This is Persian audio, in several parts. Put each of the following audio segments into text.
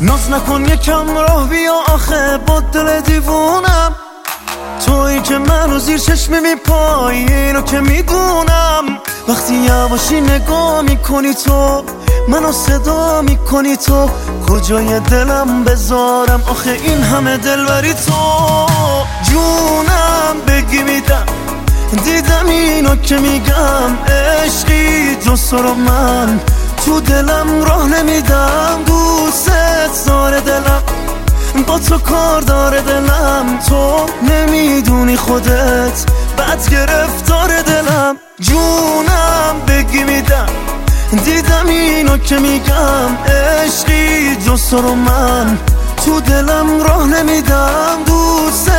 ناز نکن یکم راه بیا آخه با دل دیوونم. توی که منو زیر چشم میپایی اینو که می‌دونم. وقتی یواشی نگاه می‌کنی تو منو صدا می‌کنی تو. کجای دلم بذارم؟ آخه این همه دلبری تو. جونم بگی میدم دیدم اینو که میگم. عشقی رو من تو دلم راه نمیدم. دوست تو کار داره دلم. تو نمی‌دونی خودت. بد گرفتار دلم. جونم بگی میدم. دیدم اینو که میگم. عشقی جز رو من. تو دلم راه نمیدم. دوست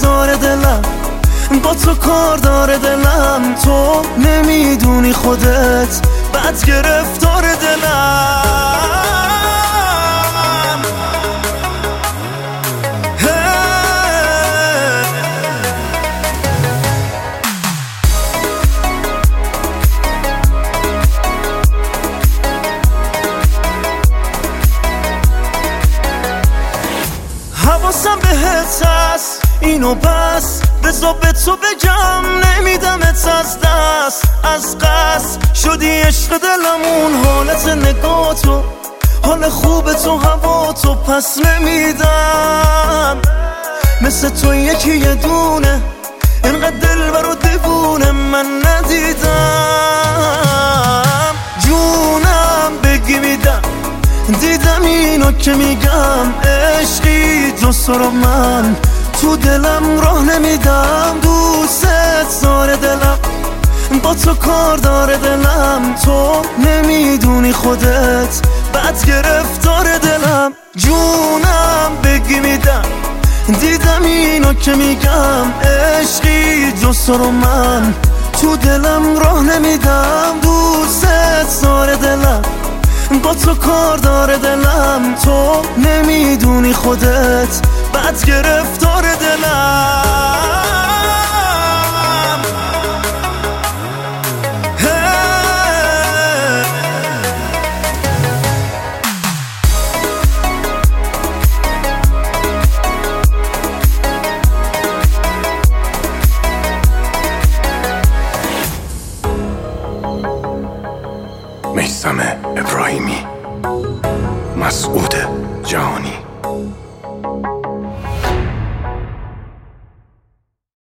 زار دلم. با تو کار داره دلم. تو نمی‌دونی خودت. بد گرفتار دلم. بهت هست اینو پس بزا به تو بگم نمیدم از دست. از قصد شدی عشق دلمون حالت نگاه تو حال خوب تو هوا تو پس نمیدم. مثل تو یکی یه دونه اینقدر دل برو دیدم اینو که میگم عشقی جز رو من. تو دلم راه نمیدم دوست زار دلم. با تو کار داره دلم تو نمی‌دونی خودت. بد گرفتار دلم جونم بگی میدم. دیدم اینو که میگم عشقی جز رو من. تو دلم راه نمیدم دوست دلم با تو کار داره دلم. تو نمی‌دونی خودت. بد گرفتار دلم. میسم ابراهیمی. مسعود جهانی.